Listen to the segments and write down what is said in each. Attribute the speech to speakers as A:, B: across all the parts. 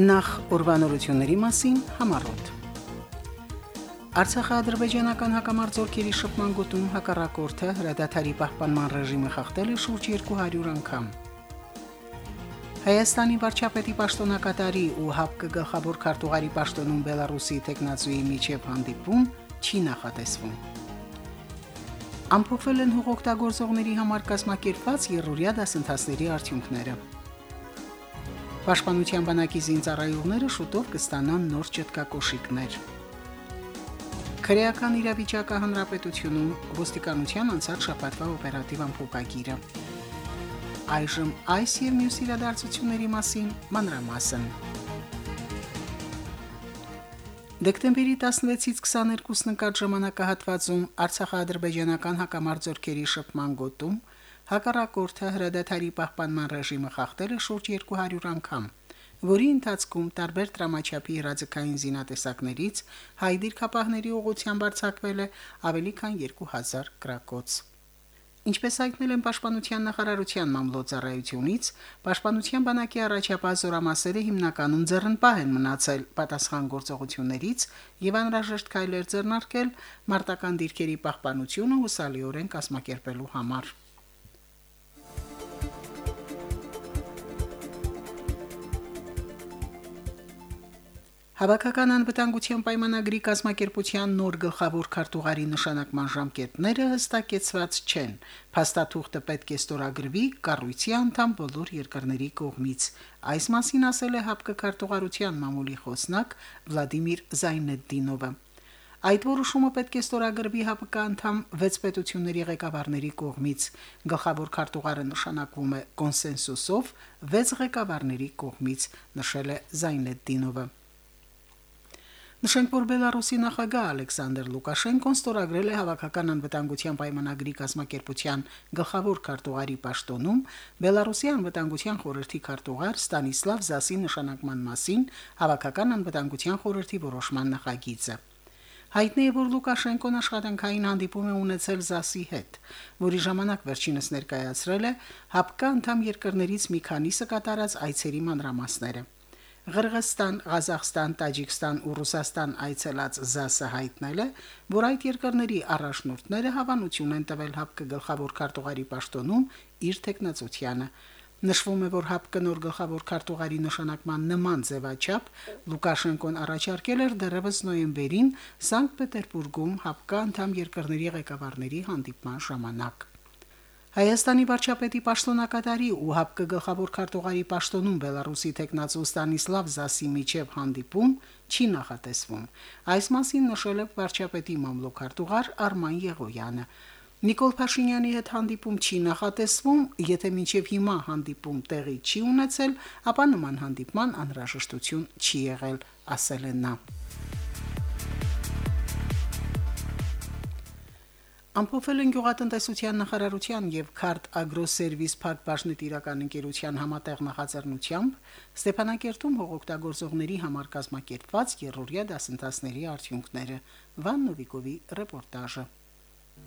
A: Նախ ուրվանորությունների մասին համառոտ։ Արցախա-ադրբեջանական հակամարտությունների շփման գոտում հակառակորդը հրադադարի պահպանման ռեժիմը խախտել է շուրջ 200 անգամ։ Հայաստանի վարչապետի պաշտոնակատարի ու ՀԱՊԿ գլխավոր քարտուղարի պաշտոնում Բելարուսի տեխնացուի միջև հանդիպում չի նախատեսվում։ Ամփոփվել են հողօգտագործողների համար կազմակերպված երրորդյա դասընթացների արդյունքները։ Պաշտպանության բանակի զինծառայողները շուտով կստանան նոր ճտկակոշիկներ։ Քրեական իրավիճակը հանրապետությունում ոստիկանության անցած շաբաթվա օպերատիվ ամփոփագիրը։ Այժմ այս եւ մյուս իրադարձությունների մասին մանրամասն։ Դեկտեմբերի 16-ից 22-ն ընկած ժամանակահատվածում Արցախա-ադրբեջանական հակամարտությունների շփման գոտում Հակառակորդը հրադադարի պահպանման ռեժիմը խախտել է շուրջ 200 անգամ, որի ընթացքում տարբեր դրամաչափի հրաձգային զինատեսակներից հայ դիրքապահների ուղղությամբ արձակվել է ավելի քան 2000 գրակոց։ Ինչպես հայտնել են Պաշտպանության նախարարության մամլոյցարայությունից, Պաշտպանության բանակի առաջապահ զորամասերը հիմնականում ձեռնպահ են մնացել պատասխան գործողություններից եւ անհրաժեշտ քայլեր ձեռնարկել մարտական դիրքերի պահպանությունը հուսալիորեն կազմակերպելու համար։ Հավաքական անվտանգության պայմանագրի կազմակերպության նոր գլխավոր քարտուղարի նշանակման ժամկետները հստակեցված չեն։ Փաստաթուղթը պետք է ստորագրվի կառույցի անդամ բոլոր երկրների կողմից։ Այս մասին ասել է ՀԱՊԿ քարտուղարության մամուլի խոսնակ Վլադիմիր Զայնեդդինովը։ Այդ որոշումը պետք է ստորագրվի ՀԱՊԿ անդամ 6 պետությունների ղեկավարների կողմից։ Գլխավոր քարտուղարը նշանակվում է կոնսենսուսով 6 ղեկավարների կողմից, նշել է Զայնեդդինովը։ Նշենք, որ Բելարուսի նախագահ Ալեքսանդր Լուկաշենկոն ստորագրել է հավաքական անվտանգության պայմանագրի կազմակերպության գլխավոր քարտուղարի պաշտոնում Բելարուսի անվտանգության խորհրդի քարտուղար Ստանիսլավ Զասի նշանակման մասին հավաքական անվտանգության խորհրդի որոշման նախագիծը։ Հայտնի է, որ Լուկաշենկոն աշխատանքային հանդիպում է ունեցել ԶԱՍ-ի հետ, որի ժամանակ վերջինս ներկայացրել է ՀԱՊԿ անդամ երկրներից մի քանիսը կատարած այցերի մանրամասները։ Ղրղստան, Ղազախստան, Տաջիկստան ու Ռուսաստան այցելած ԶԱՍ-ը հայտնել է, որ այդ երկրների առաջնորդները հավանություն են տվել ՀԱՊԿ գլխավոր քարտուղարի պաշտոնում իր տեխնացությանը։ Նշվում է, որ ՀԱՊԿ նոր գլխավոր քարտուղարի նշանակման նման ձևաչափ Լուկաշենկոն առաջարկել էր դեռևս նոյեմբերին Սանկտ Պետերբուրգում ՀԱՊԿ անդամ երկրների ղեկավարների հանդիպման ժամանակ։ Հայաստանի վարչապետի պաշտոնակատարի ու ՀԱՊԿ գլխավոր քարտուղարի պաշտոնում Բելարուսի տեխնացու Ստանիսլավ Զասի միջև հանդիպում չի նախատեսվում։ Այս մասին նշել է վարչապետի մամլոքարտուղար Արման Եղոյանը։ Նիկոլ Փաշինյանի հետ հանդիպում չի նախատեսվում, եթե մինչև հիմա հանդիպում տեղի չի ունեցել, ապա նման հանդիպման անհրաժեշտություն չի եղել, ասել է նա. Ամփոփել են գյուղատնտեսության նախարարության եւ Քարտ Ագրոսերվիս Փակ Բաշնետիրական ընկերության համատեղ նախաձեռնությամբ Ստեփանակերտում հողօգտագործողների համար կազմակերպված երրորդյա դասընթացների արդյունքները Վան Նովիկովի ռեպորտաժը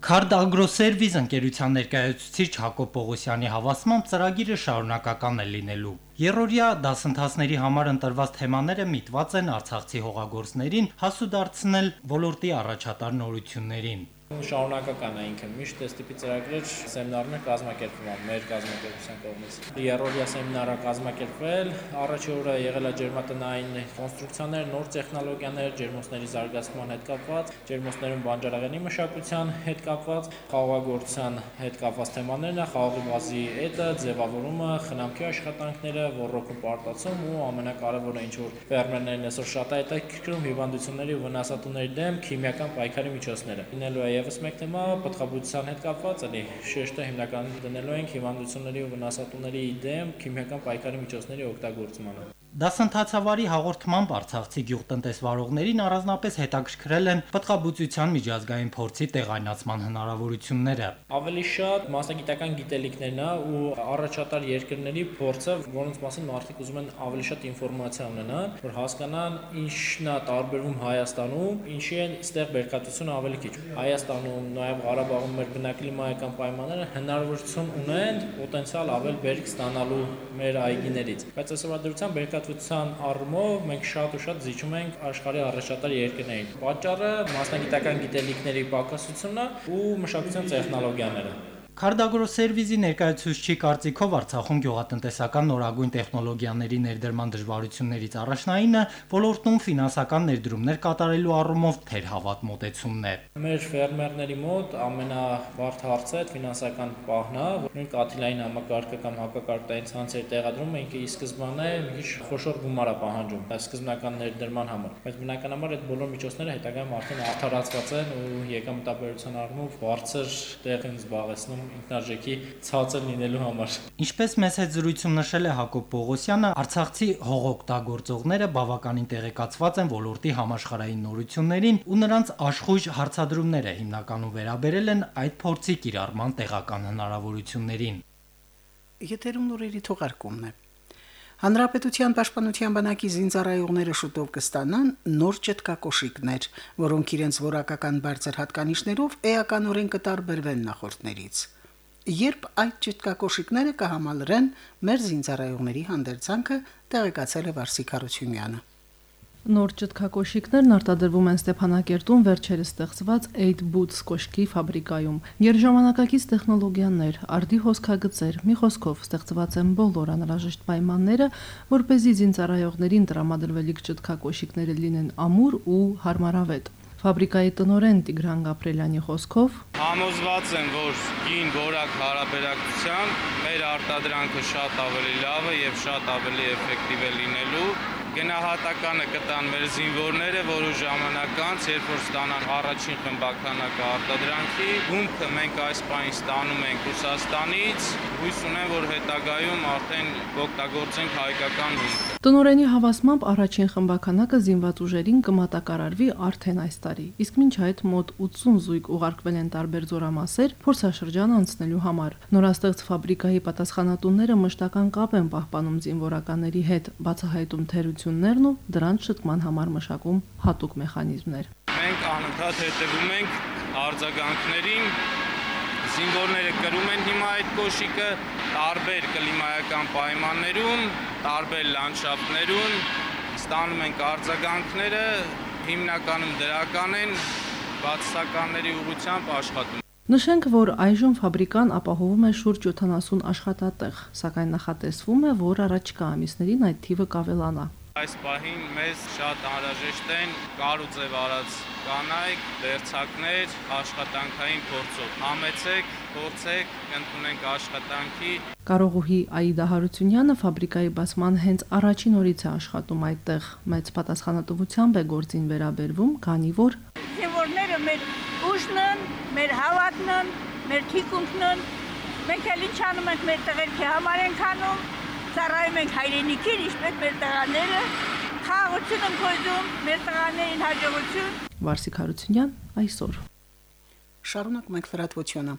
B: Քարդ Ագրոսերվիզ ընկերության ներկայացուցիչ Հակոբ Պողոսյանի հավաստմամբ ծրագիրը շարունակական է լինելու։ Երորիա դասընթացների համար ընտրված թեմաները միտված են Արցախցի հողագործներին հասու դարձնել ոլորտի առաջատար նորություններին
C: շարունակական է ինքը միշտ այս տիպի ծրագրեր սեմինարներ կազմակերպվում են մեր կազմակերպության կողմից։ Երրորդյա սեմինարը կազմակերպվել, առաջի օրը եղել է ջերմատնային կոնստրուկցիաներ, նոր տեխնոլոգիաներ, ջերմոցների զարգացման հետ կապված, ջերմոցներում բանջարեղենի մշակության հետ կապված, խաղողագործության հետ կապված թեմաներն է, խաղողի բազի էտը, ձևավորումը, խնամքի աշխատանքները, ռոռոկու պարտացում ու ամենակարևորը ինչ որ ֆերմերներն այսօր շատ է հետաքրքրում հիվանդությունների ու վնասատուների դեմ քիմիական պայքարի միջոցները։ Լինելու է եւս մեկ թեմա պտղաբուծության հետ կապված էլի շեշտը հիմնականում դնելու ենք հիվանդությունների ու վնասատուների դեմ քիմիական պայքարի միջոցների օգտագործմանը
B: Դասընթացավարի հաղորդմամբ Արցախցի գյուղտնտեսվարողներին առանձնապես հետաքրքրել են պտղաբուծության միջազգային փորձի տեղայնացման հնարավորությունները։
C: Ավելի շատ մասնագիտական գիտելիքներն է ու առաջատար երկրների փորձը, որոնց մասին մարդիկ ուզում են ավելի շատ ինֆորմացիա ունենան, որ հասկանան ինչն է տարբերվում Հայաստանում, ինչի են ստեղ բերկատությունը ավելի քիչ։ Հայաստանում, նաև Ղարաբաղում մեր բնակլիմայական պայմանները հնարավորություն ունեն պոտենցիալ ավել բերք ստանալու մեր այգիներից։ Բայց այսօրվա դրությամբ բերկատ տեղեկատվության առումով մենք շատ ու շատ զիջում ենք աշխարհի առաջատար երկրներին։ Պատճառը մասնագիտական գիտելիքների պակասությունն ու մշակության տեխնոլոգիաները։
B: Քարդագրո սերվիզի ներկայացուցչի կարծիքով Արցախում գյուղատնտեսական նորագույն տեխնոլոգիաների ներդրման դժվարություններից առաջնայինը ոլորտում ֆինանսական ներդրումներ կատարելու առումով թերհավատ մոտեցումն է։
C: Մեր ֆերմերների մոտ ամենավարդ հարցը այդ ֆինանսական պահն է, նույն կաթիլային համակարգը կամ հակակարտային ցանցերի տեղադրումը ինքը ի սկզբանե մի քիչ խոշոր գումար է պահանջում, սկզբնական ներդրման համար։ Բայց բնականաբար այդ բոլոր միջոցները հետագայում արդեն արդարացված են ու եկամտաբերության առումով բարձր տեղ են զբաղեցնում ինքնարժեքի ցածր լինելու համար։
B: Ինչպես մեծ հետ զրույցում նշել է Հակոբ Պողոսյանը, Արցախցի հողօգտագործողները բավականին տեղեկացված են ոլորտի համաշխարհային նորություններին ու նրանց աշխույժ հարցադրումները հիմնականում վերաբերել են այդ փորձի կիրառման տեղական հնարավորություններին։
A: Եթերում նորերի թողարկումն է։ Հանրապետության պաշտպանության բանակի զինծառայողները շուտով կստանան նոր ճտկակոշիկներ, որոնք իրենց որակական բարձր հատկանիշներով էականորեն կտարբերվեն նախորդներից երբ այդ ճտկակոշիկները կհամալրեն մեր զինծառայողների հանդերձանքը, տեղեկացել է Վարսիկ Հարությունյանը։
D: Նոր ճտկակոշիկներն արտադրվում են Ստեփանակերտում վերջերս ստեղծված 8 Boots կոշկի ֆաբրիկայում։ Երժամանակակից տեխնոլոգիաներ, արդի հոսքագծեր, մի խոսքով ստեղծված են բոլոր անհրաժեշտ պայմանները, որ เป զի զինծառայողներին տրամադրվելիք ճտկակոշիկները լինեն ամուր ու հարմարավետ։ Ֆաբրիկայի տնորեն Տիգրան Գաբրելյանի խոսքով
E: համոզված եմ, որ գին որակ հարաբերակցությամբ մեր արտադրանքը շատ ավելի լավ է եւ շատ ավելի էֆեկտիվ է լինելու գնահատականը կտան մեր զինվորները, որը ժամանակ անց, երբ որ ստանան առաջին խմբականակը արտադրանքի, գումքը մենք այս պահին ստանում ենք Ռուսաստանից, հույս ունեմ, որ հետագայում արդեն կօգտագործենք հայկական գումքը։
D: Տնորենի հավասմամբ առաջին խմբականակը զինված ուժերին կմատակարարվի արդեն այս տարի։ Իսկ մինչ այդ մոտ 80 զույգ ուղարկվել են տարբեր զորամասեր փորձաշրջան անցնելու համար։ Նորաստեղծ ֆաբրիկայի պատասխանատունները մշտական կապ են պահպանում զինվորականների հետ, բացահայտում թերություն հնարավորություններն ու դրանց շտկման համար մշակում հատուկ մեխանիզմներ։
E: Մենք անընդհատ հետևում ենք արձագանքներին զինվորները կրում են հիմա այդ կոշիկը տարբեր կլիմայական պայմաններում, տարբեր լանդշաֆտներում ստանում ենք արձագանքները, հիմնականում դրական են, բացասականների ուղղությամբ աշխատում
D: Նշենք, որ այժմ ֆաբրիկան ապահովում է շուրջ 70 աշխատատեղ, սակայն նախատեսվում է, որ առաջիկա ամիսներին այդ թիվը կավելանա։
E: Այս պահին մեզ շատ անհրաժեշտ են կարուձև արած կանայք, դերցակներ աշխատանքային փորձով։ Համեցեք, փորձեք, կընդունենք աշխատանքի։
D: Կարողուհի Աիդա Հարությունյանը ֆաբրիկայի բացման հենց առաջին օրից է աշխատում այդտեղ։ Մեծ պատասխանատվությամբ է գործին վերաբերվում, քանի որ
F: զինվորները մեր ուժն են, մեր հավատն են, մեր թիկունքն են։ Մենք էլ ինչ անում ենք մեր տղերքի համար ենք անում ծառայում ենք հայրենիքին, ինչպես մեր տղաները, խաղաղություն ենք հոյում, մեր տղաներին հաջողություն։
D: Վարսիկ Հարությունյան այսօր։
A: Շարունակում ենք լրատվությունը։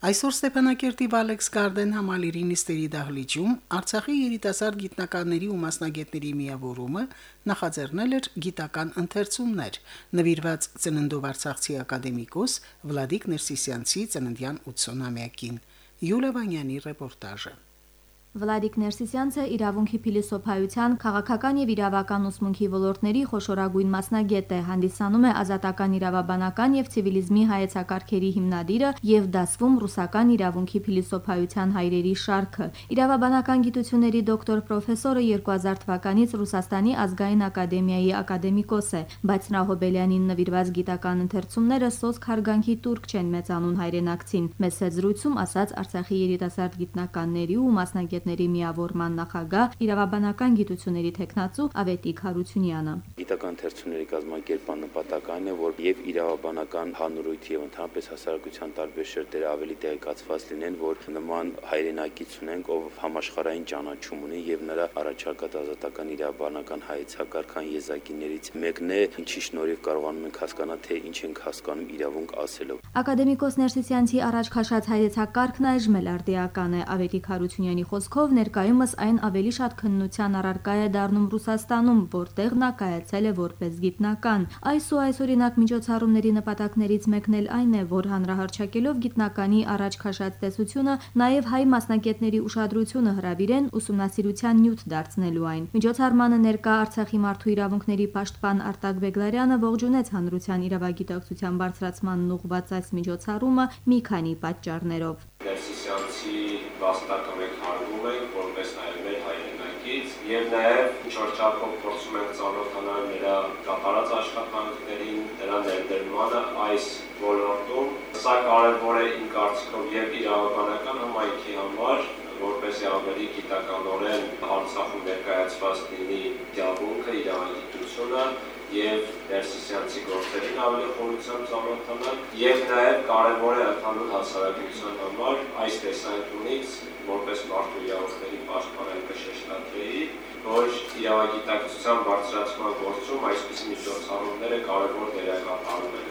A: Այսօր Ստեփանակերտի Վալեքս Գարդեն համալիրի նիստերի դահլիճում Արցախի երիտասարդ գիտնականների ու մասնագետների միավորումը նախաձեռնել էր գիտական ընթերցումներ նվիրված ծննդով Արցախցի ակադեմիկոս Վլադիկ Ներսիսյանցի ծննդյան 80-ամյակին։ Յուլիա Վանյանի ռեպորտաժը։
G: Վլադիկ Ներսիսյանցը իրավունքի փիլիսոփայության, քաղաքական եւ իրավական ուսմունքի ոլորտների խոշորագույն մասնագետ է, հանդիսանում է ազատական իրավաբանական եւ ցիվիլիզմի հայեցակարգերի հիմնադիրը եւ դասվում ռուսական իրավունքի փիլիսոփայության հայրերի շարքը։ Իրավաբանական գիտությունների դոկտոր պրոֆեսորը 2000 թվականից Ռուսաստանի ազգային ակադեմիայի ակադեմիկոս է, բայց նա Հոբելյանին նվիրված գիտական ընթերցումները սոսկ հարգանքի турք չեն մեծանուն հայրենակցին։ Մեծ զրույցում ասաց Արցախի երիտասարդ գիտնականների ու մասնագետ մասնագետների միավորման նախագահ, իրավաբանական գիտությունների տեխնացու Ավետիք Հարությունյանը։
H: Գիտական թերցումների կազմակերպման նպատակն է, որ եւ իրավաբանական հանրույթի եւ ընդհանրապես հասարակության տարբեր շերտերը ավելի տեղեկացված լինեն, որ նման հայրենակից ունենք, ով համաշխարհային ճանաչում ունի եւ նրա առաջարկած ազատական իրավաբանական հայեցակարգան եզակիներից մեկն է, ինչի շնորհիվ կարողանում ենք հասկանալ, թե ինչ ենք հասկանում իրավունք ասելով։
G: Ակադեմիկոս Ներսիսյանցի առաջ քաշած հայեցակարգն այժմ էլ արդիական է Ավետիք Հարությունյանի խոսքով խոսքով ներկայումս այն ավելի շատ քննության առարկա է դառնում Ռուսաստանում, որտեղ նա կայացել է որպես գիտնական։ Այս ու այս օրինակ միջոցառումների նպատակներից մեկն էլ այն է, որ հանրահարչակելով գիտնականի առաջ քաշած տեսությունը, նաև հայ մասնակիցների ուշադրությունը հրավիրեն ուսումնասիրության նյութ դարձնելու այն։ Միջոցառմանը ներկա Արցախի մարդու իրավունքների պաշտպան Արտակ Բեգլարյանը ողջունեց հանրության իրավագիտակցության բարձրացմանն ուղղված այս միջոցառումը մի քանի պատճառներով։
I: Ներսիսյանցի վաստակը մենք հարգում ենք որպես նաև մեր հայրենակից եւ նաև ինչ որ չափով փորձում ենք ծանոթանալ նրա կատարած աշխատանքներին, նրա ներդրմանը այս ոլորտում։ Սա կարևոր է իմ կարծիքով եւ իրավաբանական համայնքի համար, որպեսզի ավելի գիտականորեն Արցախում ներկայացված լինի դիալոգը, իրավագիտությունը եւ ներսիսյանցի գործերին ավելի խորությամբ ծանոթանալ եւ նաեւ կարեւոր է ընդհանուր հասարակության համար այս տեսանկյունից որպես մարդու իրավունքների պաշտպան կշեշտադրեի որ իրավագիտակցության բարձրացման գործում այսպիսի միջոցառումները կարևոր դերակատարում են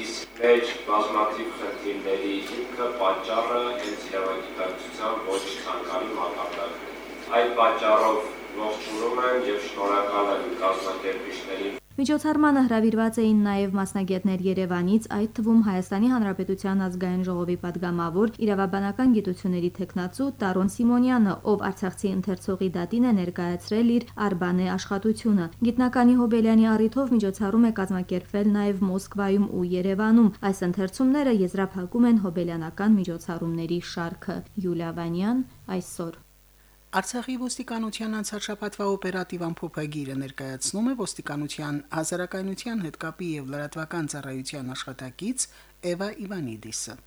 I: իսկ մեր բազմաթիվ խնդիրների հիմքը պատճառը հենց իրավագիտակցության ոչ ցանկալի մակարդակն է։ Այդ պատճառով ողջունում եմ եւ շնորհակալ եմ կազմակերպիչներին
G: Միջոցառմանը հրավիրված էին նաև մասնագետներ Երևանից, այդ թվում Հայաստանի Հանրապետության ազգային ժողովի падգամավոր իրավաբանական գիտությունների թեկնածու Տարոն Սիմոնյանը, ով Արցախցի ընթերցողի դատին է ներկայացրել իր Արբանե աշխատությունը։ Գիտնականի Հոբելյանի առիթով միջոցառում է կազմակերպվել նաև Մոսկվայում ու Երևանում։ Այս ընթերցումները եզրափակում են հոբելյանական միջոցառումների շարքը։ Յուլիա Վանյան այսօր
A: Արցախի ոստիկանության անցած շաբաթվա օպերատիվ ամփոփագիրը ներկայացնում է ոստիկանության հասարակայնության հետ կապի եւ լրատվական ծառայության աշխատակից Էվա Իվանիդիսը։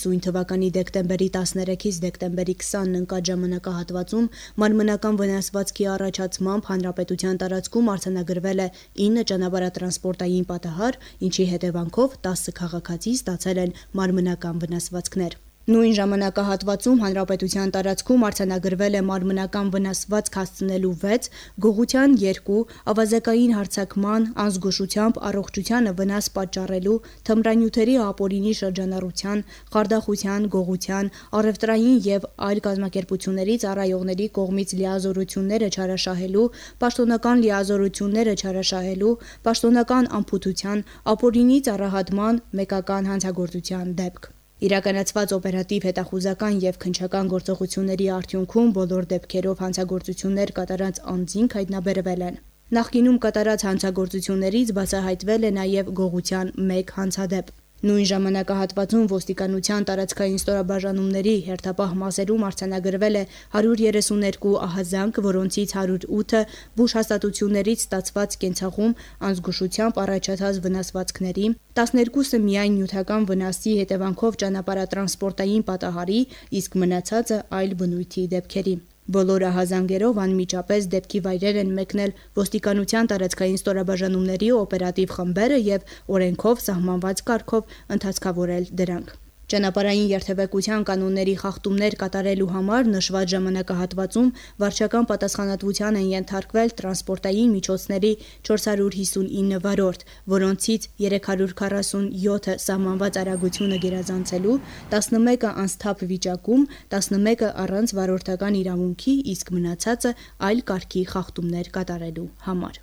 J: Սույն թվականի դեկտեմբերի 13-ից դեկտեմբերի 20-ն ընկած ժամանակահատվածում մարմնական վնասվածքի առաջացմամբ հանրապետության տարածքում արձանագրվել է 9 ճանապարհատրանսպորտային պատահար, ինչի հետևանքով 10 քաղաքացի ստացել են մարմնական վնասվածքներ։ Նույն ժամանակահատվածում հանրապետության տարածքում արձանագրվել է մարմնական վնասվածք հասցնելու 6, գողության 2, ավազակային հարձակման, անզգուշությամբ առողջությանը վնաս պատճառելու, թմրանյութերի ապօրինի շրջանառության, խարդախության, գողության, առևտրային եւ այլ կազմակերպությունների ծառայողների կողմից լիազորությունները չարաշահելու, պաշտոնական լիազորությունները չարաշահելու, պաշտոնական անփութության, ապօրինի ծառահատման, մեկական հանցագործության դեպք։ Իրականացված օպերատիվ հետախուզական եւ քնչական գործողությունների արդյունքում բոլոր դեպքերով հանցագործություններ կատարած անձինք հայտնաբերվել են։ Նախկինում կատարած հանցագործություններից բացահայտվել է նաև գողության 1 հանցադեպ։ Նույն ժամանակահատվածում ոստիկանության տարածքային ստորաբաժանումների հերթապահ մասերում արձանագրվել է 132 ահազանգ, որոնցից 108-ը բուժ հաստատություններից ստացված կենցաղում անզգուշությամբ առաջացած վնասվածքների, 12-ը միայն նյութական վնասի հետևանքով ճանապարհատրանսպորտային պատահարի, իսկ մնացածը այլ բնույթի դեպքերի։ Բոլոր ահազանգերով անմիջապես դեպքի վայրեր են մեկնել ոստիկանության տարածքային ստորաբաժանումների օպերատիվ խմբերը եւ օրենքով սահմանված կարգով ընթացքավորել դրանք։ Ճանապարհային երթևեկության կանոնների խախտումներ կատարելու համար նշված ժամանակահատվածում վարչական պատասխանատվության են ենթարկվել տրանսպորտային միջոցների 459 վարորդ, որոնցից 347-ը սահմանված արագությունը գերազանցելու, 11-ը անսթափ վիճակում, 11-ը առանց վարորդական իրավունքի, իսկ մնացածը այլ կարգի խախտումներ կատարելու համար։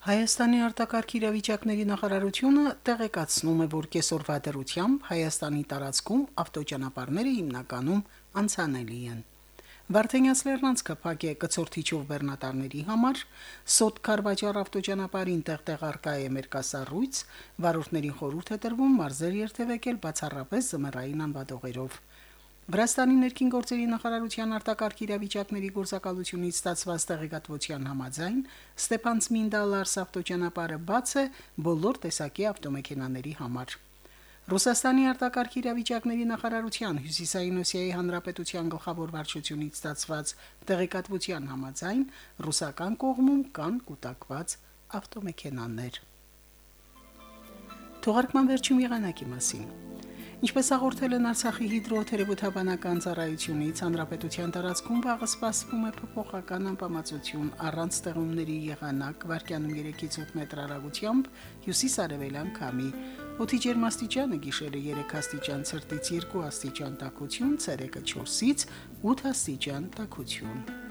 A: Հայաստանի արտակարգ իրավիճակների նախարարությունը տեղեկացնում է, որ կեսօրվա դրությամբ Հայաստանի տարածքում ավտոճանապարհները հիմնականում անցանելի են։ Վարդենյաց Լեռնանցքը փակ է կցորթիչով բեռնատարների համար, Սոտ Կարվաճար ավտոճանապարհին տեղտեղ արկա է մերկասառույց, վարորդներին խորհուրդ է տրվում մարզեր երթևեկել բացառապես զմռային անվադողերով։ Վրաստանի ներքին գործերի նախարարության արտակարգ իրավիճակների գործակալությունից ստացված տեղեկատվության համաձայն Ստեփան Ցմինդալարս ավտոճանապարհը բաց է բոլոր տեսակի ավտոմեքենաների համար։ Ռուսաստանի արտակարգ իրավիճակների նախարարության Հյուսիսային Օսիայի հանրապետության գլխավոր վարչությունից ստացված տեղեկատվության համաձայն ռուսական կողմում կան կൂട്ടակված ավտոմեքենաներ։ Թողարկման վերջում եղանակի մասին։ Ինչպես հաղորդել են Արցախի հիդրոթերապևտաբանական ծառայությունից, հանրապետության տարածքում վաղը սպասվում է փոփոխական անբավարարություն առանց ստեղումների եղանակ վարկյանում 3-ից 8 մետր հեռագությամբ հյուսիս-արևելյան քամի։ Օդի ջերմաստիճանը գիշերը 3 աստիճան ցրտից 2 աստիճան տաքություն, ցերեկը 4-ից 8 աստիճան տաքություն։